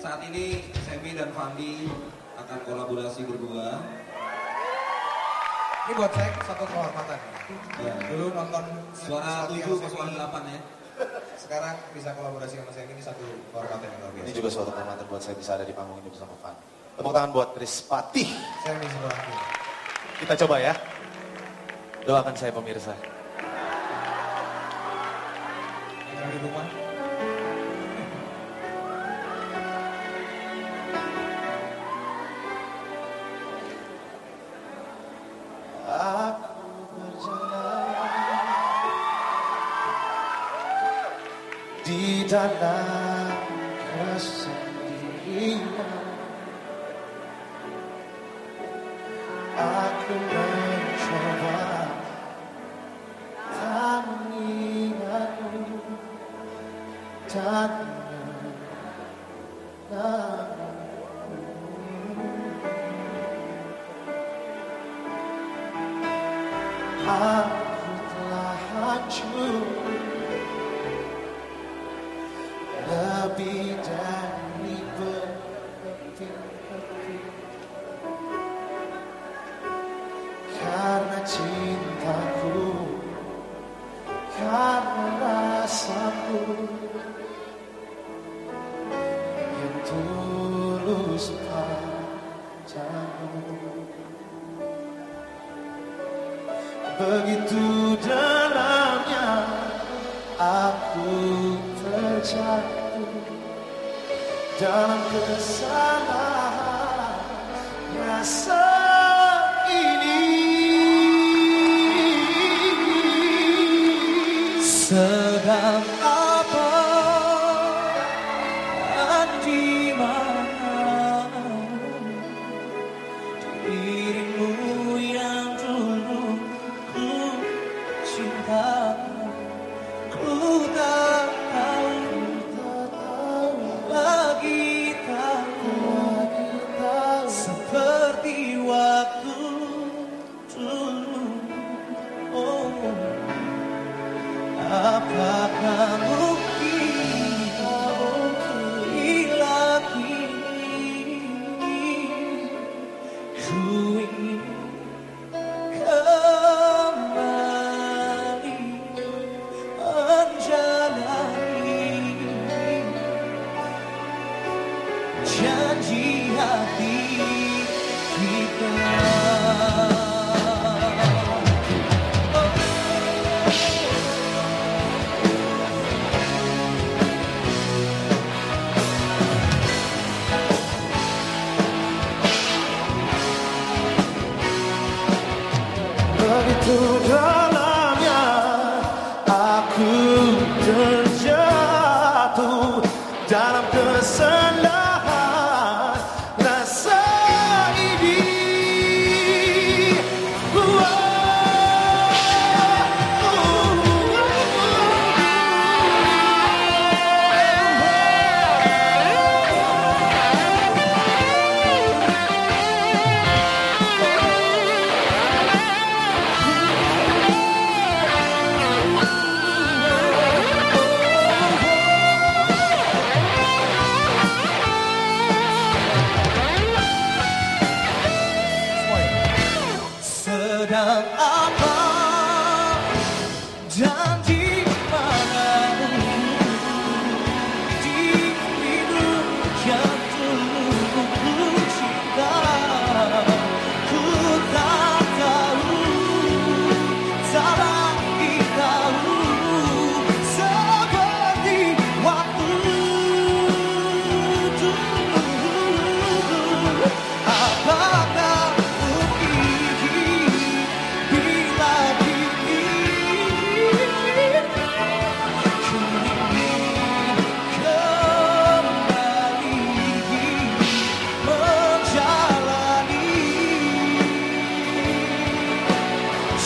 saat ini Semi dan Fandi akan kolaborasi berdua. Ini buat saya satu kehormatan. Ya. Dulu nonton Suara 7 ke suara Semi, 8 ya. Sekarang bisa kolaborasi sama saya ini satu kehormatan yang luar Ini biasa. juga suatu kehormatan buat saya bisa ada di panggung ini bersama Fan. Tepuk tangan buat Chris Patih. Saya ini sebelah kiri. Kita coba ya. Doakan saya pemirsa. Yang di rumah. Di kesendirian. Aku mencoba tak mengingatmu dan Aku telah hancur Begitu dalamnya aku terjatuh dalam kesalahan rasa apakah 让阿爸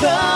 the